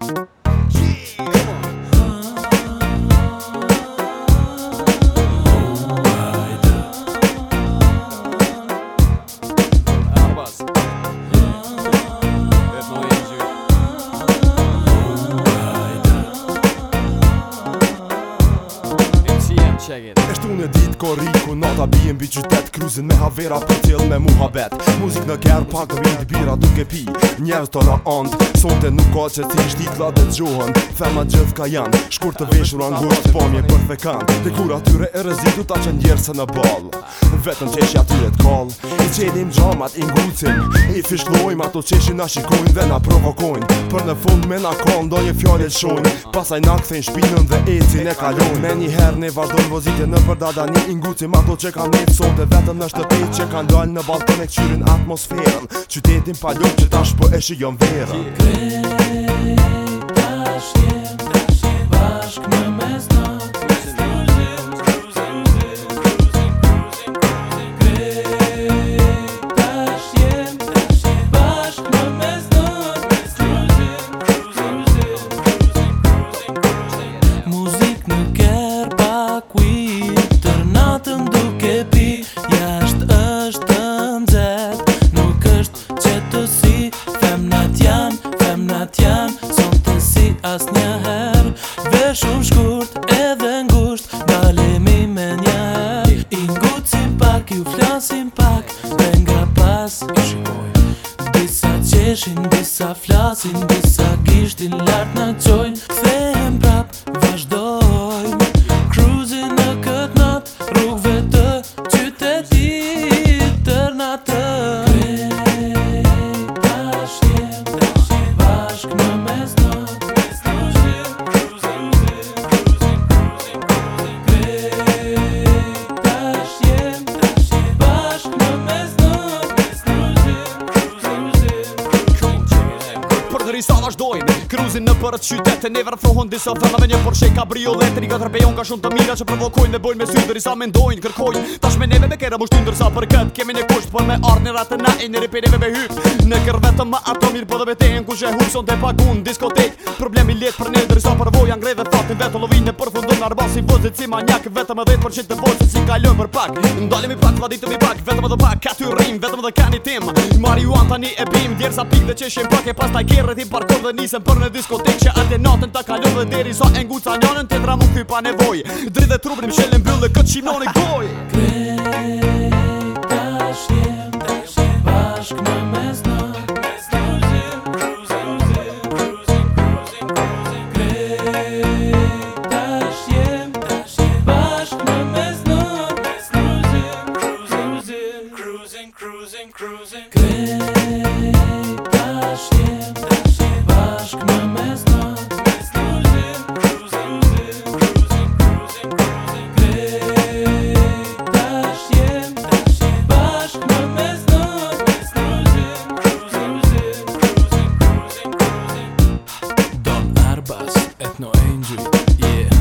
Thank you Ja, Eshtu në ditë ko ku nata bijen bi qytet Kruzin me havera për tjil me muha bet Muzik në kjerë pak rritë bira duke pi Njerë të ra Sonte nuk ka që ti shdi kla dhe gjohën Fema gjithë ka janë Shkur të veshur angosht të pomje për fekan Dhe kur atyre e rezidu ta që njerë se në bal Vetën qeshi atyre t'kall I qenim gjamat i ngucim I fishlojmë ato qeshi na shikojnë dhe na provokojnë Për në fund me na kallë ndonje fjallit shonë Pasaj nakë thejnë shpinën dhe eci ne kalonë Me njëherë ne vazhdojnë Zitje në përda da një inguci ma që kanë njëtë sot E vetëm në shtëpi që kanë dojnë në balkon e këqyrin atmosferën Qytetin pa ljumë që tash për po e shion verën as njëher Dhe shumë shkurt edhe ngusht Dalemi me njëher I ngutë si pak, ju flanë pak Dhe nga pas i shkoj Disa qeshin, disa flasin Disa kishtin lartë në qojnë Këthehem prap, vazhdoj në për qytete, ne vërfohon disa Me një përshe ka brio dhe të një pejon ka shumë të mira që provokojnë dhe bojnë me sy dhe risa mendojnë kërkojnë Tash me neve me kera mushtu ndërsa për këtë kemi një kërë Por me ardhë në ratë na e një ripereve me hyp Në kërë të ma ato mirë po dhe beten Ku që hupë son të pagun në diskotek Problemi letë për ne dërisa për voja Angrej dhe fatin Vetë lovinë e përfundon në arbas i vozit si manjak Vetë me vetë për qitë të si kalon për pak Ndallim i pak, vaditëm i pak, vetëm edhe pak Ka ty rrim, vetëm edhe ka një tim Mari u një e bim, djerë sa pik dhe që shim pak E pas ta kjerë rrit i parkon dhe nisem për në diskotek Që atje ta deri sa pa nevoj goj cruising, cruising, cruising. Krītašiem, krītašiem, paškam mēs nāk. Mēs cruising, cruising, cruising, cruising, cruising. Krītašiem, krītašiem, paškam mēs nāk. Mēs cruising, cruising, cruising, cruising, cruising. Don Arbas, Ethno Angel, yeah.